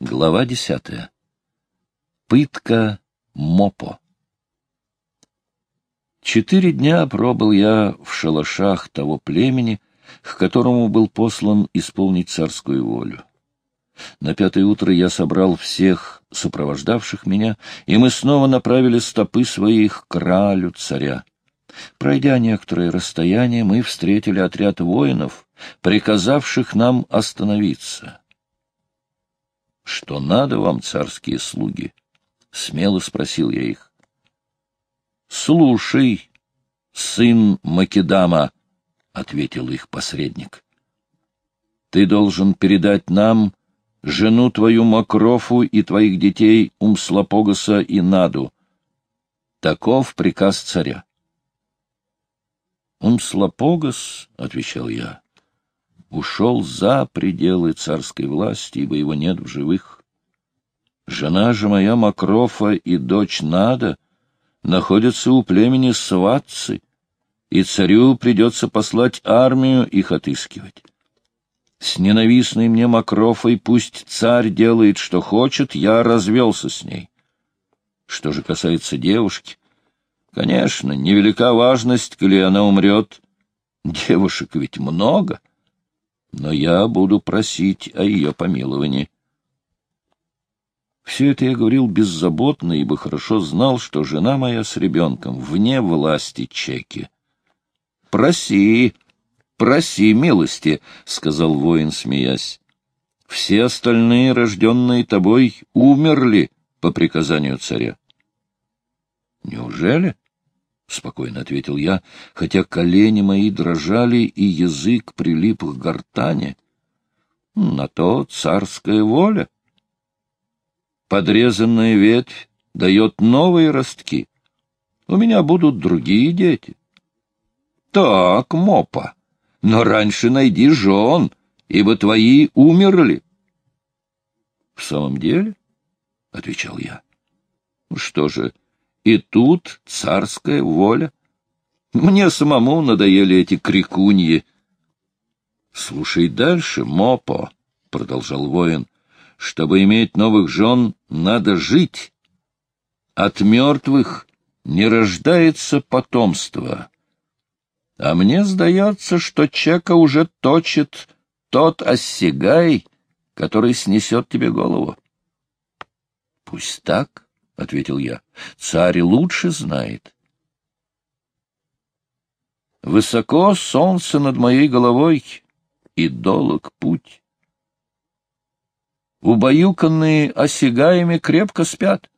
Глава десятая. Пытка Мопо. Четыре дня пробыл я в шалашах того племени, к которому был послан исполнить царскую волю. На пятое утро я собрал всех сопровождавших меня, и мы снова направили стопы своих к кралю царя. Пройдя некоторое расстояние, мы встретили отряд воинов, приказавших нам остановиться. — Что надо вам, царские слуги? — смело спросил я их. — Слушай, сын Македама, — ответил их посредник. — Ты должен передать нам жену твою Макрофу и твоих детей Умслопогаса и Наду. Таков приказ царя. — Умслопогас, — отвечал я, ушел за пределы царской власти, ибо его нет в живых. Жена же моя Макрофа и дочь Нада находятся у племени Сватцы, и царю придется послать армию их отыскивать. С ненавистной мне Макрофой пусть царь делает, что хочет, я развелся с ней. Что же касается девушки, конечно, невелика важность, коли она умрет. Девушек ведь много — но я буду просить о ее помиловании. Все это я говорил беззаботно, ибо хорошо знал, что жена моя с ребенком вне власти Чеки. — Проси, проси милости, — сказал воин, смеясь. — Все остальные, рожденные тобой, умерли по приказанию царя. — Неужели? —— спокойно ответил я, хотя колени мои дрожали и язык прилип к гортани. — На то царская воля. Подрезанная ветвь дает новые ростки. У меня будут другие дети. — Так, Мопа, но раньше найди жен, ибо твои умерли. — В самом деле? — отвечал я. — Что же... И тут царская воля. Мне самому надоели эти крикуньи. — Слушай дальше, Мопо, — продолжал воин, — чтобы иметь новых жен, надо жить. От мертвых не рождается потомство. А мне сдается, что Чека уже точит тот осягай, который снесет тебе голову. — Пусть так, — ответил я. — Царь лучше знает. Высоко солнце над моей головой, и долог путь. Убаюканные осягаями крепко спят.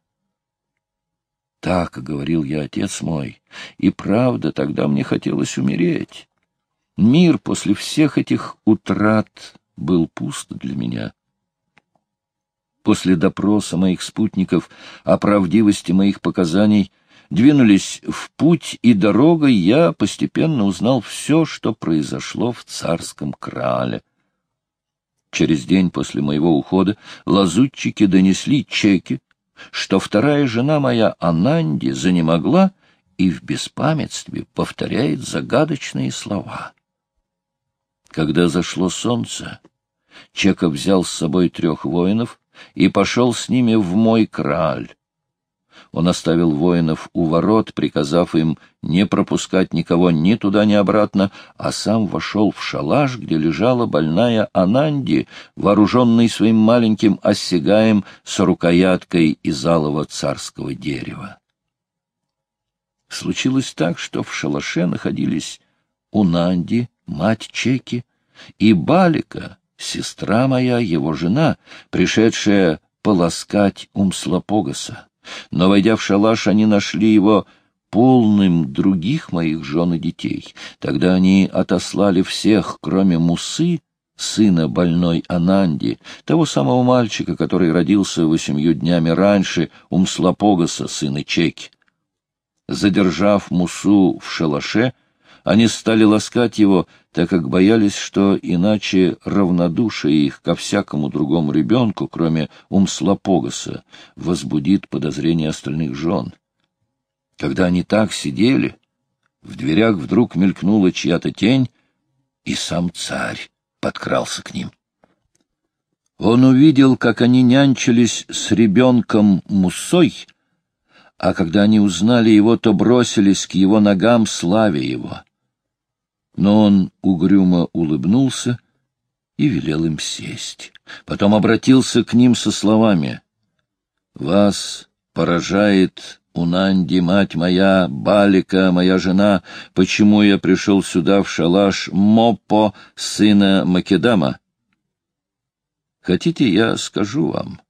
Так говорил я, отец мой, и правда, тогда мне хотелось умереть. Мир после всех этих утрат был пуст для меня после допроса моих спутников о правдивости моих показаний, двинулись в путь, и дорогой я постепенно узнал все, что произошло в царском крале. Через день после моего ухода лазутчики донесли чеки, что вторая жена моя Ананди занемогла и в беспамятстве повторяет загадочные слова. Когда зашло солнце, Чека взял с собой трех воинов, и пошел с ними в мой краль. Он оставил воинов у ворот, приказав им не пропускать никого ни туда, ни обратно, а сам вошел в шалаш, где лежала больная Ананди, вооруженный своим маленьким осягаем с рукояткой из алого царского дерева. Случилось так, что в шалаше находились Унанди, мать Чеки, и Балика, сестра моя, его жена, пришедшая полоскать Умслопогаса. Но, войдя в шалаш, они нашли его полным других моих жен и детей. Тогда они отослали всех, кроме Мусы, сына больной Ананди, того самого мальчика, который родился восемью днями раньше Умслопогаса, сына Чеки. Задержав Мусу в шалаше, они стали ласкать его, так как боялись, что иначе равнодушие их ко всякому другому ребенку, кроме Умслопогаса, возбудит подозрения остальных жен. Когда они так сидели, в дверях вдруг мелькнула чья-то тень, и сам царь подкрался к ним. Он увидел, как они нянчились с ребенком Мусой, а когда они узнали его, то бросились к его ногам, славя его. Но он угрюмо улыбнулся и велел им сесть. Потом обратился к ним со словами «Вас поражает Унанди, мать моя, Балика, моя жена, почему я пришел сюда в шалаш Мопо, сына Македама?» Хотите, я скажу вам?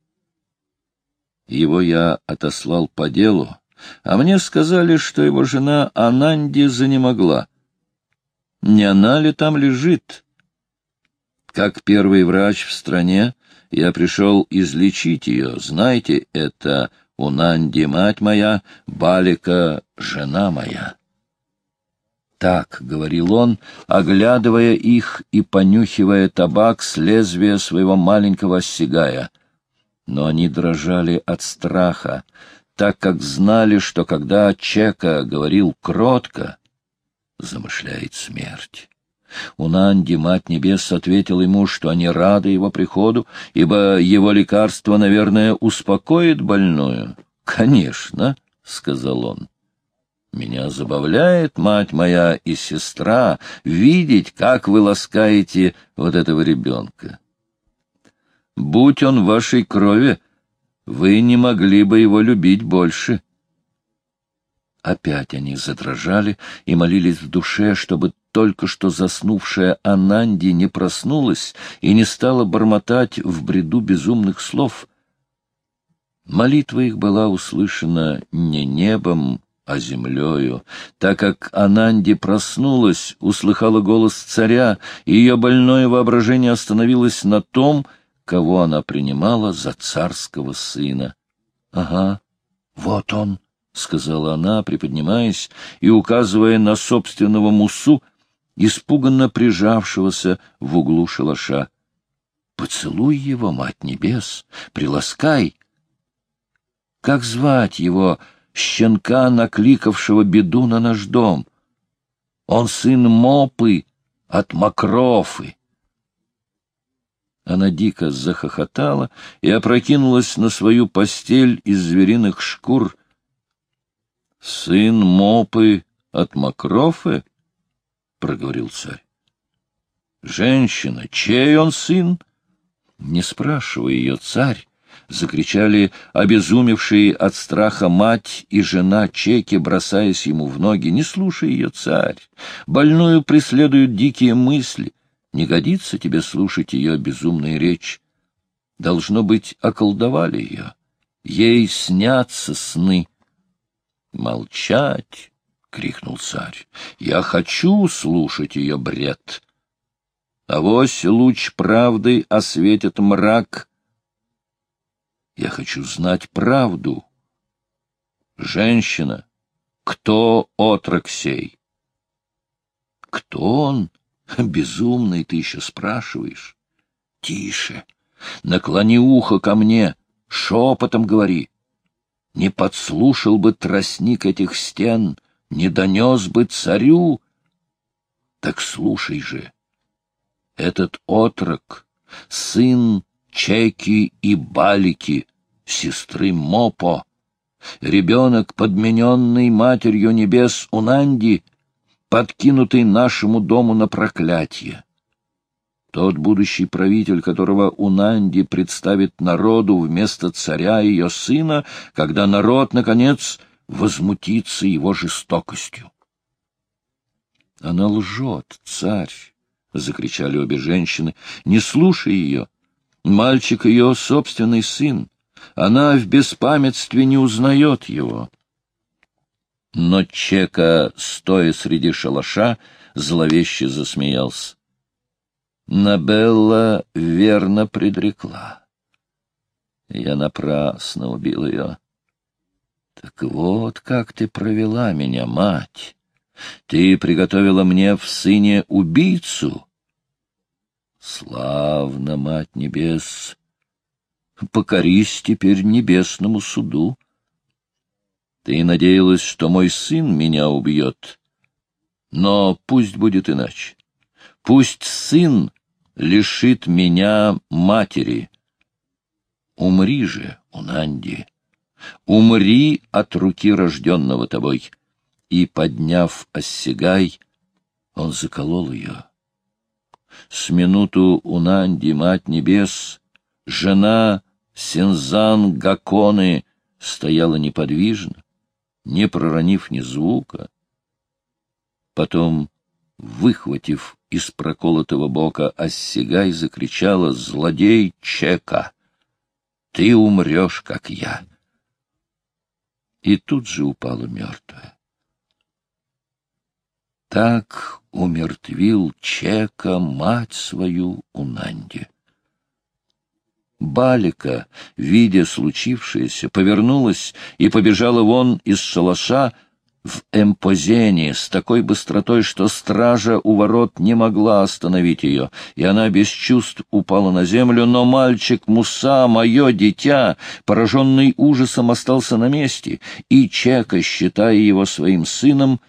Его я отослал по делу, а мне сказали, что его жена Ананди занемогла. Не она ли там лежит? Как первый врач в стране, я пришел излечить ее. Знаете, это Унанди, мать моя, Балика, жена моя. Так, — говорил он, оглядывая их и понюхивая табак с лезвия своего маленького сигая. Но они дрожали от страха, так как знали, что когда Чека говорил кротко, замышляет смерть. Унанди, Мать Небес, ответил ему, что они рады его приходу, ибо его лекарство, наверное, успокоит больную. — Конечно, — сказал он. Меня забавляет, мать моя и сестра, видеть, как вы ласкаете вот этого ребенка. Будь он вашей крови, вы не могли бы его любить больше. Опять они задрожали и молились в душе, чтобы только что заснувшая Ананди не проснулась и не стала бормотать в бреду безумных слов. Молитва их была услышана не небом, а землею. Так как Ананди проснулась, услыхала голос царя, и ее больное воображение остановилось на том, кого она принимала за царского сына. — Ага, вот он, — сказала она, приподнимаясь и указывая на собственного мусу, испуганно прижавшегося в углу шалаша. — Поцелуй его, мать небес, приласкай. Как звать его щенка, накликавшего беду на наш дом. Он сын Мопы от Макрофы. Она дико захохотала и опрокинулась на свою постель из звериных шкур. — Сын Мопы от Макрофы? — проговорил царь. — Женщина, чей он сын? Не спрашивай ее, царь, — закричали обезумевшие от страха мать и жена Чеки, бросаясь ему в ноги. «Не слушай ее, царь! Больную преследуют дикие мысли. Не годится тебе слушать ее безумные речь. Должно быть, околдовали ее. Ей снятся сны». «Молчать!» — крикнул царь. «Я хочу слушать ее бред!» Авось луч правды осветит мрак я хочу знать правду. Женщина, кто отрок сей? Кто он? Безумный ты еще спрашиваешь. Тише, наклони ухо ко мне, шепотом говори. Не подслушал бы тростник этих стен, не донес бы царю. Так слушай же, этот отрок, сын Чеки и Балики, сестры Мопо, ребенок, подмененный матерью небес Унанди, подкинутый нашему дому на проклятие. Тот будущий правитель, которого Унанди представит народу вместо царя ее сына, когда народ, наконец, возмутится его жестокостью. Она лжет, царь! — закричали обе женщины. — Не слушай ее! Мальчик ее собственный сын. Она в беспамятстве не узнает его. Но Чека, стоя среди шалаша, зловеще засмеялся. Набелла верно предрекла. Я напрасно убил ее. Так вот, как ты провела меня, мать. Ты приготовила мне в сыне убийцу, Славно, Мать Небес! Покорись теперь небесному суду. Ты надеялась, что мой сын меня убьет. Но пусть будет иначе. Пусть сын лишит меня матери, Умри же, Унанди, умри от руки рожденного тобой. И, подняв Оссигай, он заколол ее. С минуту Унанди, мать небес, жена Синзан Гаконы, стояла неподвижно, не проронив ни звука. Потом, выхватив из проколотого бока Оссигай, закричала «Злодей Чека! Ты умрешь, как я!» И тут же упала мертвая. Так умертвил Чека мать свою Унанди. Балика, видя случившееся, повернулась и побежала вон из шалаша в эмпозении с такой быстротой, что стража у ворот не могла остановить ее, и она без чувств упала на землю, но мальчик Муса, мое дитя, пораженный ужасом, остался на месте, и Чека, считая его своим сыном,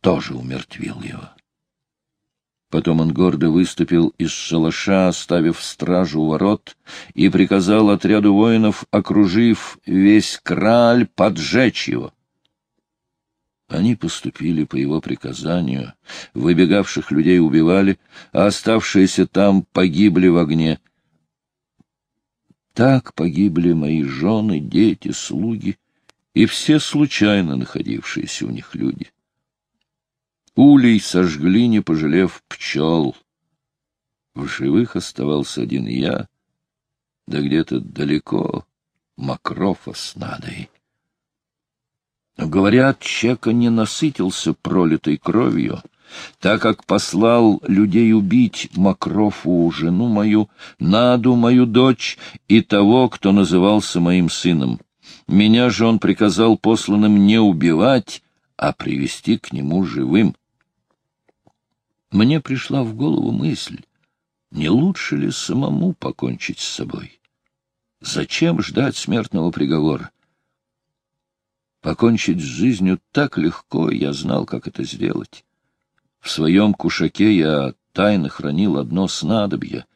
тоже умертвил его. Потом он гордо выступил из шалаша, оставив стражу у ворот, и приказал отряду воинов, окружив весь краль, поджечь его. Они поступили по его приказанию, выбегавших людей убивали, а оставшиеся там погибли в огне. Так погибли мои жены, дети, слуги и все случайно находившиеся у них люди. Улей сожгли, не пожалев пчел. В живых оставался один я, да где-то далеко Макрофа с Надой. Говорят, Чека не насытился пролитой кровью, так как послал людей убить Макрофу, жену мою, Наду, мою дочь, и того, кто назывался моим сыном. Меня же он приказал посланным не убивать, а привести к нему живым. Мне пришла в голову мысль, не лучше ли самому покончить с собой? Зачем ждать смертного приговора? Покончить с жизнью так легко, я знал, как это сделать. В своем кушаке я тайно хранил одно снадобье.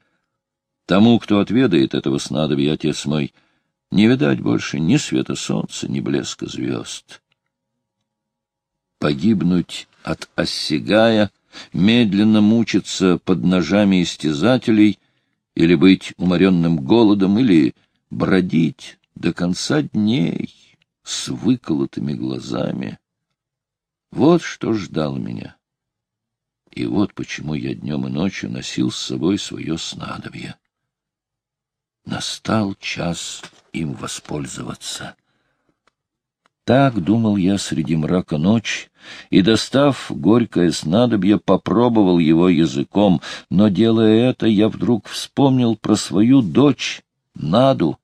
Тому, кто отведает этого снадобья, отец мой, не видать больше ни света солнца, ни блеска звезд. Погибнуть от осягая — медленно мучиться под ножами истязателей, или быть уморенным голодом, или бродить до конца дней с выколотыми глазами. Вот что ждало меня. И вот почему я днем и ночью носил с собой свое снадобье. Настал час им воспользоваться. Так думал я среди мрака ночи, и, достав горькое снадобье, попробовал его языком, но, делая это, я вдруг вспомнил про свою дочь, Наду,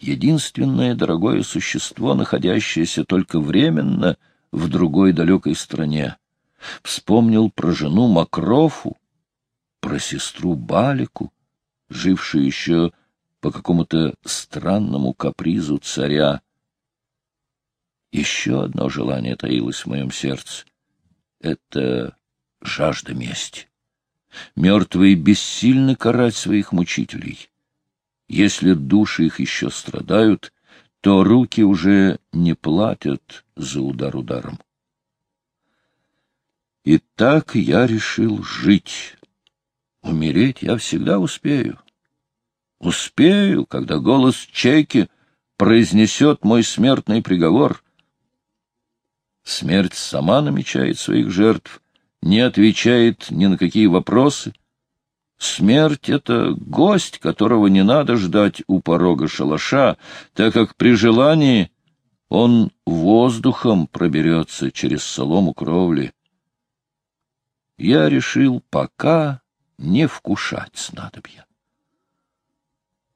единственное дорогое существо, находящееся только временно в другой далекой стране. Вспомнил про жену Макрофу, про сестру Балику, жившую еще по какому-то странному капризу царя, еще одно желание таилось в моем сердце — это жажда мести. Мертвые бессильны карать своих мучителей. Если души их еще страдают, то руки уже не платят за удар ударом. И так я решил жить. Умереть я всегда успею. Успею, когда голос чайки произнесет мой смертный приговор — Смерть сама намечает своих жертв, не отвечает ни на какие вопросы. Смерть — это гость, которого не надо ждать у порога шалаша, так как при желании он воздухом проберется через солому кровли. Я решил пока не вкушать снадобья.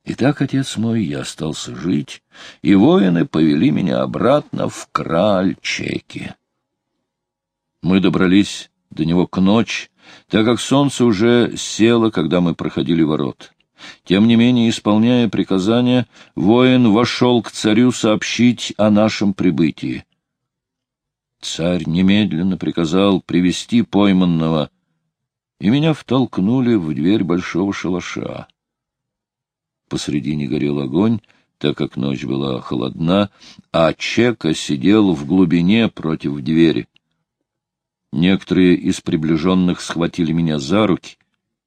Итак, отец мой, я остался жить, и воины повели меня обратно в краль Чеки. Мы добрались до него к ночи, так как солнце уже село, когда мы проходили ворот. Тем не менее, исполняя приказания, воин вошел к царю сообщить о нашем прибытии. Царь немедленно приказал привести пойманного, и меня втолкнули в дверь большого шалаша. посредине горел огонь, так как ночь была холодна, а Чека сидел в глубине против двери. Некоторые из приближенных схватили меня за руки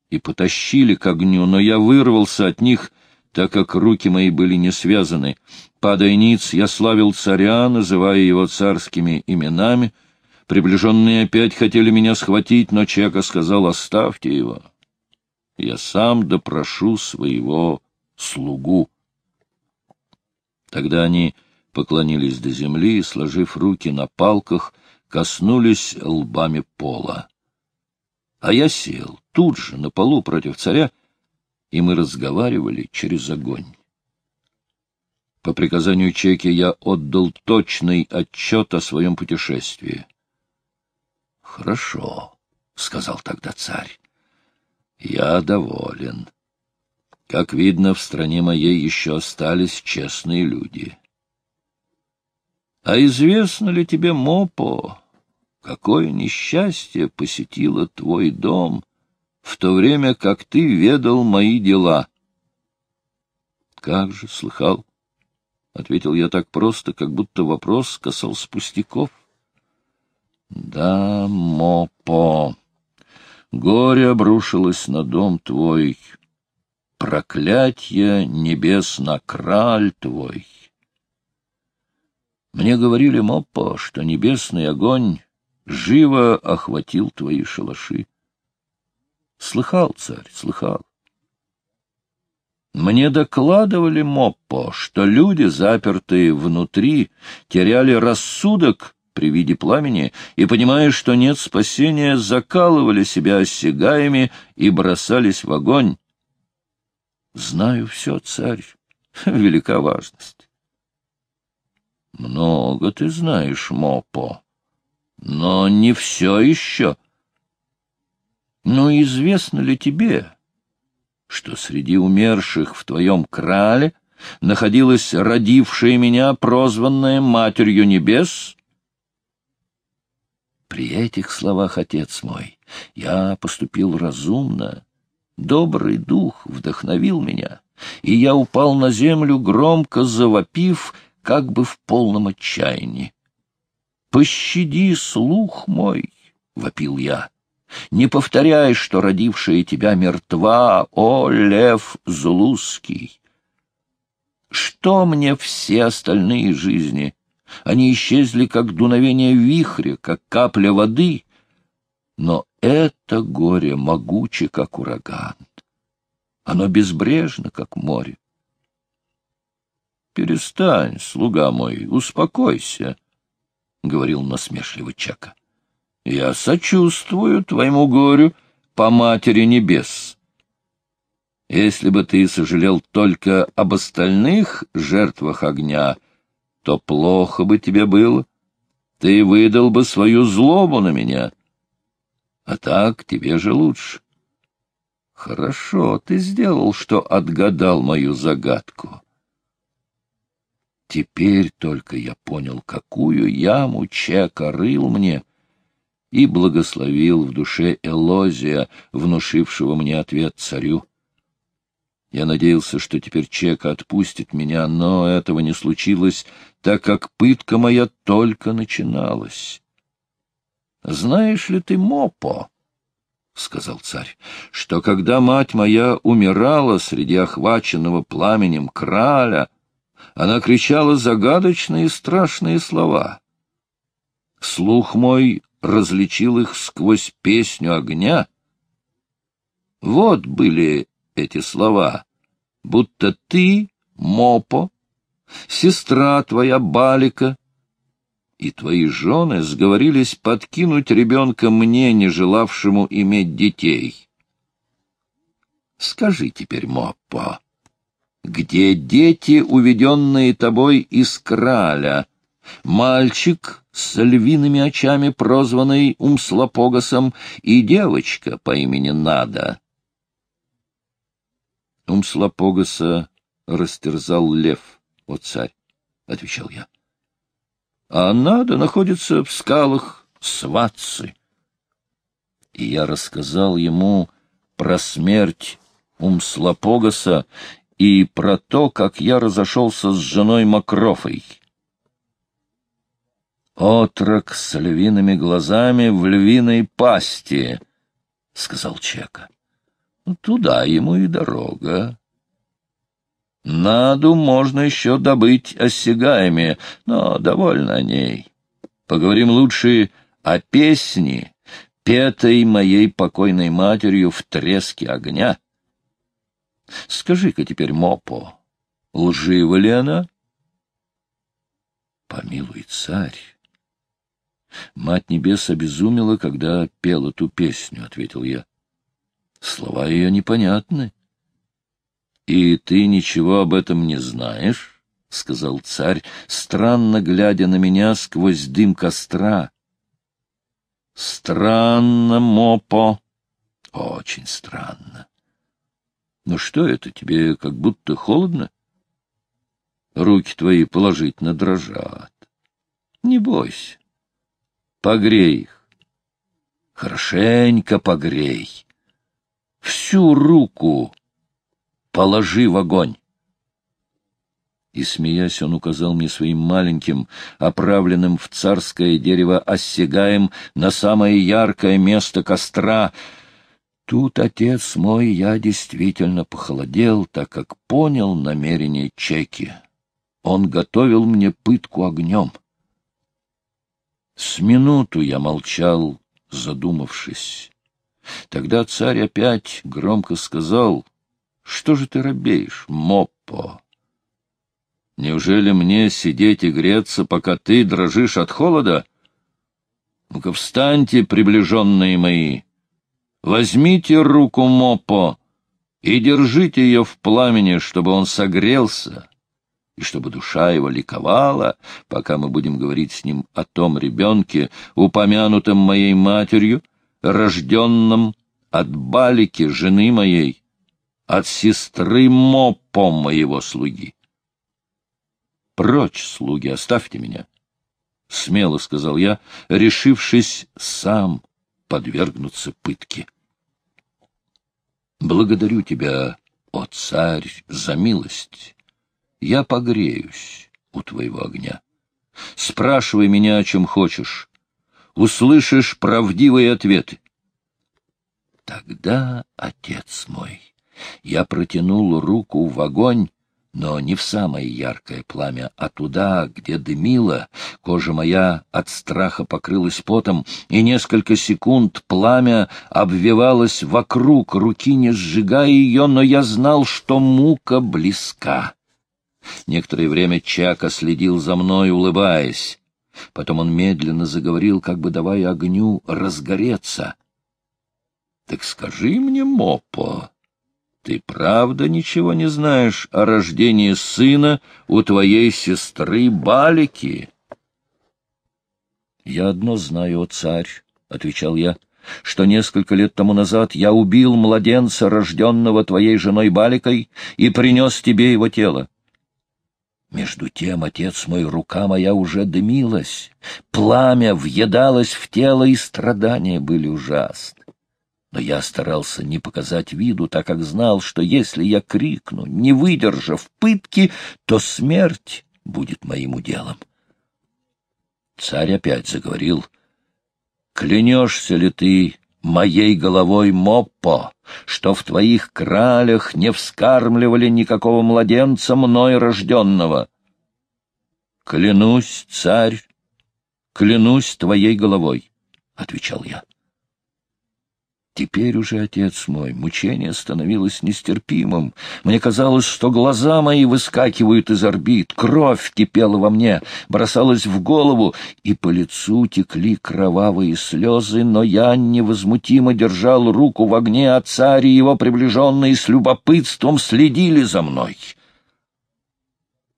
и потащили к огню, но я вырвался от них, так как руки мои были не связаны. Падая ниц, я славил царя, называя его царскими именами. Приближенные опять хотели меня схватить, но Чека сказал, оставьте его. Я сам допрошу своего слугу. Тогда они поклонились до земли сложив руки на палках, коснулись лбами пола. А я сел тут же на полу против царя, и мы разговаривали через огонь. По приказанию Чеки я отдал точный отчет о своем путешествии. — Хорошо, — сказал тогда царь. — Я доволен. Как видно, в стране моей еще остались честные люди. А известно ли тебе, Мопо, какое несчастье посетило твой дом в то время, как ты ведал мои дела? — Как же, слыхал? — ответил я так просто, как будто вопрос касался пустяков. — Да, Мопо, горе обрушилось на дом твой, — проклятье небес на краль твой. Мне говорили, Моппо, что небесный огонь живо охватил твои шалаши. Слыхал, царь, слыхал. Мне докладывали, Моппо, что люди, запертые внутри, теряли рассудок при виде пламени и, понимая, что нет спасения, закалывали себя осягаями и бросались в огонь. Знаю все, царь. Велика важность. Много ты знаешь, Мопо, но не все еще. Но известно ли тебе, что среди умерших в твоем крале находилась родившая меня, прозванная Матерью Небес? При этих словах, отец мой, я поступил разумно Добрый дух вдохновил меня, и я упал на землю, громко завопив, как бы в полном отчаянии. «Пощади слух мой!» — вопил я. «Не повторяй, что родившая тебя мертва, о, лев Зулузский!» Что мне все остальные жизни? Они исчезли, как дуновение вихря, как капля воды. Но это горе могуче, как ураган. Оно безбрежно, как море. Перестань, слуга мой, успокойся, — говорил насмешливо Чака. Я сочувствую твоему горю по матери небес. Если бы ты сожалел только об остальных жертвах огня, то плохо бы тебе было. Ты выдал бы свою злобу на меня — а так тебе же лучше. Хорошо, ты сделал, что отгадал мою загадку. Теперь только я понял, какую яму Чека рыл мне, и благословил в душе Элозия, внушившего мне ответ царю. Я надеялся, что теперь Чека отпустит меня, но этого не случилось, так как пытка моя только начиналась. Знаешь ли ты, Мопо, — сказал царь, — что когда мать моя умирала среди охваченного пламенем краля, она кричала загадочные страшные слова. Слух мой различил их сквозь песню огня. Вот были эти слова, будто ты, Мопо, сестра твоя Балика, и твои жены сговорились подкинуть ребенка мне, не желавшему иметь детей. Скажи теперь, Моппо, где дети, уведенные тобой из краля? Мальчик с львиными очами, прозванный Умслопогасом, и девочка по имени Нада. Умслопогаса растерзал лев, о царь, — отвечал я а надо находится в скалах Сватцы. И я рассказал ему про смерть Умслопогаса и про то, как я разошелся с женой Макрофой. «Отрок с львиными глазами в львиной пасти», — сказал Чека. «Туда ему и дорога». Наду можно еще добыть осягаями, но довольно о ней. Поговорим лучше о песне, петой моей покойной матерью в треске огня. Скажи-ка теперь, Мопо, лжива ли она? Помилуй, царь. Мать небес обезумела, когда пела ту песню, — ответил я. Слова ее непонятны. — И ты ничего об этом не знаешь? — сказал царь, странно глядя на меня сквозь дым костра. — Странно, Мопо. — Очень странно. — Ну что это, тебе как будто холодно? Руки твои положительно дрожат. Не бойся. Погрей их. Хорошенько погрей. Всю руку положи в огонь. И, смеясь, он указал мне своим маленьким, оправленным в царское дерево осягаем на самое яркое место костра. Тут, отец мой, я действительно похолодел, так как понял намерение Чеки. Он готовил мне пытку огнем. С минуту я молчал, задумавшись. Тогда царь опять громко сказал — что же ты робеешь, Моппо? Неужели мне сидеть и греться, пока ты дрожишь от холода? Ну-ка встаньте, приближенные мои. Возьмите руку Моппо и держите ее в пламени, чтобы он согрелся, и чтобы душа его ликовала, пока мы будем говорить с ним о том ребенке, упомянутом моей матерью, рожденном от балики жены моей, от сестры Мопо моего слуги. Прочь, слуги, оставьте меня. — смело сказал я, решившись сам подвергнуться пытке. — Благодарю тебя, о царь, за милость. Я погреюсь у твоего огня. Спрашивай меня, о чем хочешь. Услышишь правдивые ответы. Тогда, отец мой, я протянул руку в огонь, но не в самое яркое пламя, а туда, где дымило. Кожа моя от страха покрылась потом, и несколько секунд пламя обвивалось вокруг, руки не сжигая ее, но я знал, что мука близка. Некоторое время Чака следил за мной, улыбаясь. Потом он медленно заговорил, как бы давая огню разгореться. — Так скажи мне, Мопо, ты правда ничего не знаешь о рождении сына у твоей сестры Балики? — Я одно знаю, царь, — отвечал я, — что несколько лет тому назад я убил младенца, рожденного твоей женой Баликой, и принес тебе его тело. Между тем, отец мой, рука моя уже дымилась, пламя въедалось в тело, и страдания были ужасны но я старался не показать виду, так как знал, что если я крикну, не выдержав пытки, то смерть будет моим уделом. Царь опять заговорил. «Клянешься ли ты моей головой, Моппо, что в твоих кралях не вскармливали никакого младенца мной рожденного?» «Клянусь, царь, клянусь твоей головой», — отвечал я. Теперь уже, отец мой, мучение становилось нестерпимым. Мне казалось, что глаза мои выскакивают из орбит, кровь кипела во мне, бросалась в голову, и по лицу текли кровавые слезы, но я невозмутимо держал руку в огне, а царь и его приближенные с любопытством следили за мной.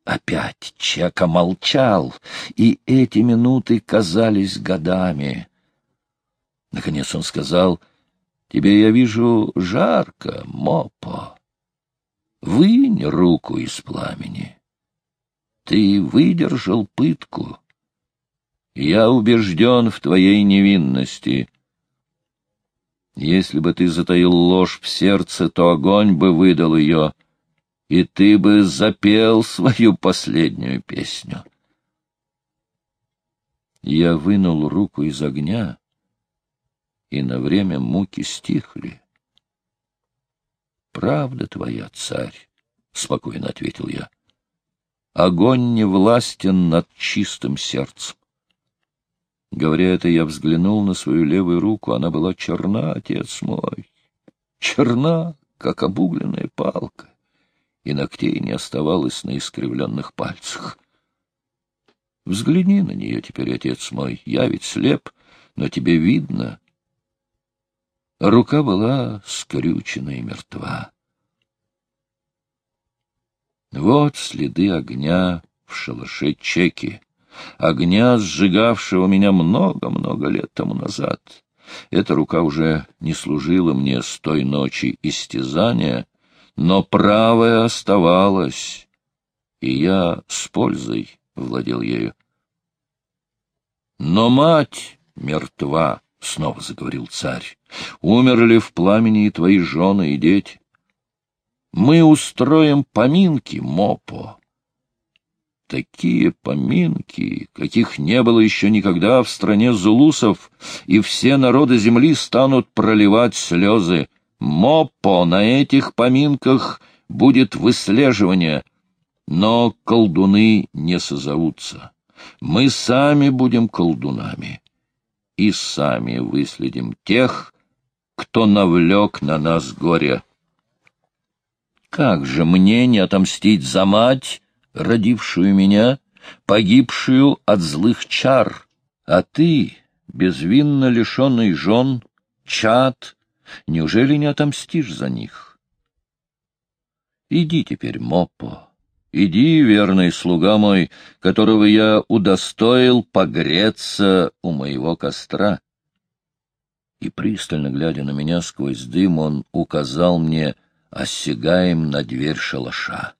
Опять Чека молчал, и эти минуты казались годами. Наконец он сказал — Тебе, я вижу, жарко, Мопо. Вынь руку из пламени. Ты выдержал пытку. Я убежден в твоей невинности. Если бы ты затаил ложь в сердце, то огонь бы выдал ее. и ты бы запел свою последнюю песню. Я вынул руку из огня, и на время муки стихли. «Правда твоя, царь», — спокойно ответил я. «Огонь не властен над чистым сердцем. Говоря это, я взглянул на свою левую руку. Она была черна, отец мой. Черна, как обугленная палка. И ногтей не оставалось на искривленных пальцах. Взгляни на нее теперь, отец мой. Я ведь слеп, но тебе видно. Рука была скрючена и мертва. Вот следы огня в шалаше Чеки огня, сжигавшего меня много-много лет тому назад. Эта рука уже не служила мне с той ночи истязания, но правая оставалась, и я с пользой владел ею. Но мать мертва, — снова заговорил царь. Умерли в пламени и твои жены и дети. Мы устроим поминки, Мопо. Такие поминки, каких не было еще никогда в стране зулусов, и все народы земли станут проливать слезы. Мопо на этих поминках будет выслеживание, но колдуны не созовутся. Мы сами будем колдунами и сами выследим тех, кто навлек на нас горе. Как же мне не отомстить за мать, родившую меня, погибшую от злых чар, а ты, безвинно лишенный жен, чад, неужели не отомстишь за них? Иди теперь, Мопо, иди, верный слуга мой, которого я удостоил погреться у моего костра. И, пристально глядя на меня сквозь дым, он указал мне, осягаем на дверь шалаша.